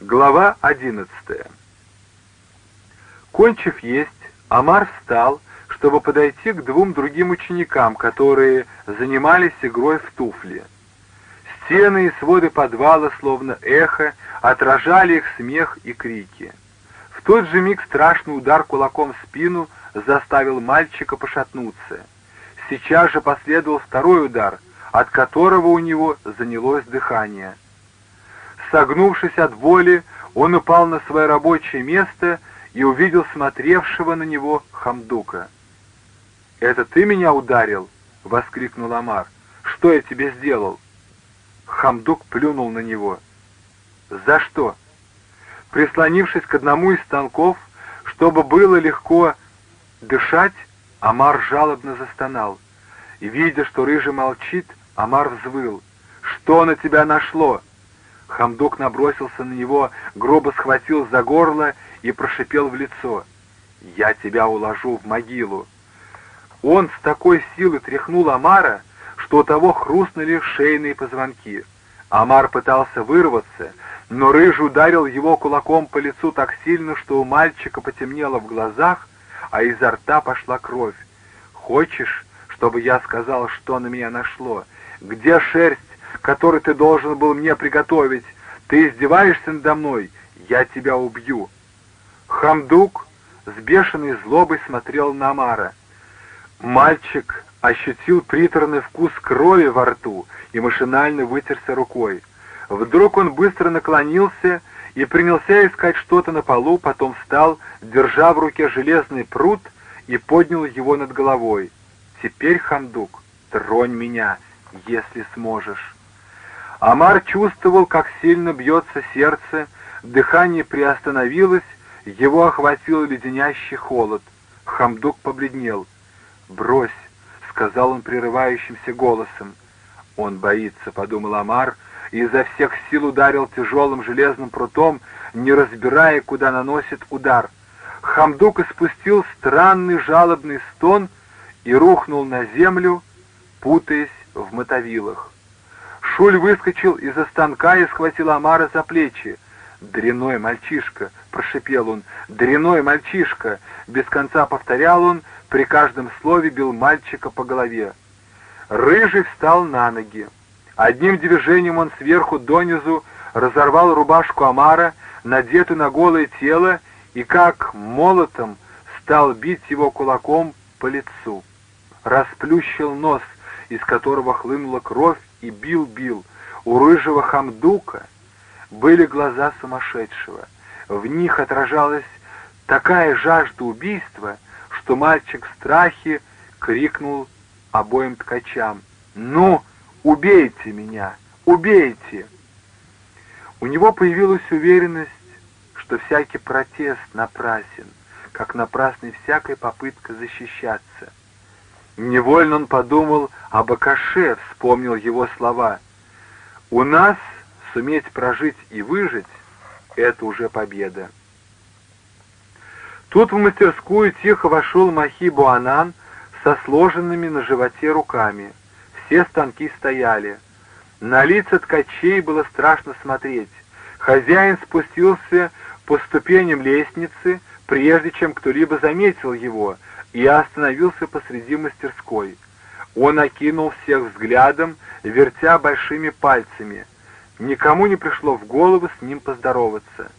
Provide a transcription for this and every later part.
Глава одиннадцатая. Кончив есть, Амар встал, чтобы подойти к двум другим ученикам, которые занимались игрой в туфли. Стены и своды подвала, словно эхо, отражали их смех и крики. В тот же миг страшный удар кулаком в спину заставил мальчика пошатнуться. Сейчас же последовал второй удар, от которого у него занялось дыхание. Согнувшись от боли, он упал на свое рабочее место и увидел смотревшего на него Хамдука. «Это ты меня ударил?» — воскликнул Амар. «Что я тебе сделал?» Хамдук плюнул на него. «За что?» Прислонившись к одному из станков, чтобы было легко дышать, Амар жалобно застонал. И, видя, что Рыжий молчит, Амар взвыл. «Что на тебя нашло?» Хамдук набросился на него, грубо схватил за горло и прошипел в лицо. «Я тебя уложу в могилу». Он с такой силой тряхнул Амара, что у того хрустнули шейные позвонки. Амар пытался вырваться, но Рыжий ударил его кулаком по лицу так сильно, что у мальчика потемнело в глазах, а изо рта пошла кровь. «Хочешь, чтобы я сказал, что на меня нашло? Где шерсть, которую ты должен был мне приготовить? Ты издеваешься надо мной? Я тебя убью!» Хамдук с бешеной злобой смотрел на Амара. Мальчик ощутил приторный вкус крови во рту и машинально вытерся рукой. Вдруг он быстро наклонился и принялся искать что-то на полу, потом встал, держа в руке железный пруд и поднял его над головой. «Теперь, Хамдук, тронь меня, если сможешь». Амар чувствовал, как сильно бьется сердце, дыхание приостановилось, его охватил леденящий холод. Хамдук побледнел. «Брось», — сказал он прерывающимся голосом. «Он боится», — подумал Амар, и изо всех сил ударил тяжелым железным прутом, не разбирая, куда наносит удар. Хамдук испустил странный жалобный стон и рухнул на землю, путаясь в мотовилах. Шуль выскочил из-за станка и схватил Амара за плечи. «Дряной мальчишка!» — прошипел он. «Дряной мальчишка!» — без конца повторял он, при каждом слове бил мальчика по голове. Рыжий встал на ноги. Одним движением он сверху донизу разорвал рубашку Амара, надетую на голое тело, и как молотом стал бить его кулаком по лицу. Расплющил нос, из которого хлынула кровь, и бил-бил. У рыжего хамдука были глаза сумасшедшего. В них отражалась такая жажда убийства, что мальчик в страхе крикнул обоим ткачам «Ну, убейте меня! Убейте!» У него появилась уверенность, что всякий протест напрасен, как напрасна всякая попытка защищаться. Невольно он подумал об Акаше, вспомнил его слова. «У нас суметь прожить и выжить — это уже победа». Тут в мастерскую тихо вошел Махи Буанан со сложенными на животе руками. Все станки стояли. На лица ткачей было страшно смотреть. Хозяин спустился по ступеням лестницы, прежде чем кто-либо заметил его, и остановился посреди мастерской. Он окинул всех взглядом, вертя большими пальцами. Никому не пришло в голову с ним поздороваться.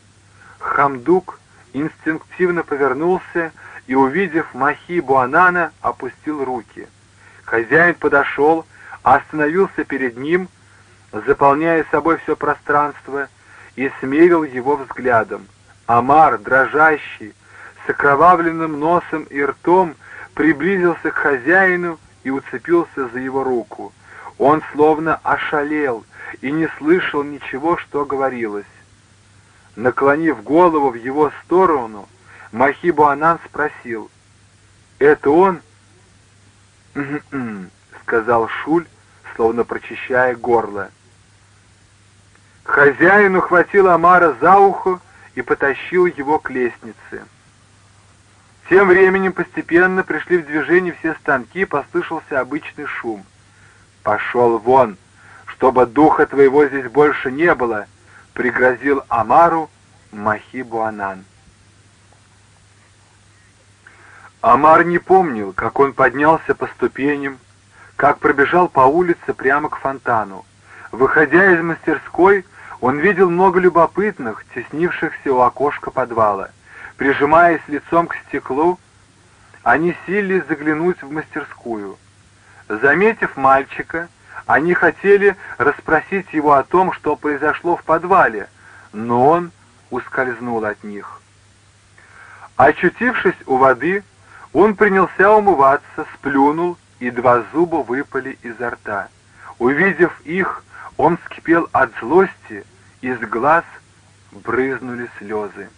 Хамдук инстинктивно повернулся и, увидев Махи Буанана, опустил руки. Хозяин подошел, остановился перед ним, заполняя собой все пространство, и смерил его взглядом. Амар, дрожащий, с окровавленным носом и ртом, приблизился к хозяину и уцепился за его руку. Он словно ошалел и не слышал ничего, что говорилось. Наклонив голову в его сторону, Махибу Анан спросил, «Это он?» «М-м-м», сказал Шуль, словно прочищая горло. Хозяин ухватил Амара за ухо и потащил его к лестнице. Тем временем постепенно пришли в движение все станки, послышался обычный шум. «Пошел вон, чтобы духа твоего здесь больше не было!» пригрозил Амару Махибуанан. Амар не помнил, как он поднялся по ступеням, как пробежал по улице прямо к фонтану. Выходя из мастерской, он видел много любопытных, теснившихся у окошка подвала. Прижимаясь лицом к стеклу, они силились заглянуть в мастерскую. Заметив мальчика, они хотели расспросить его о том, что произошло в подвале, но он ускользнул от них. Очутившись у воды, он принялся умываться, сплюнул, и два зуба выпали изо рта. Увидев их, он вскипел от злости, из глаз брызнули слезы.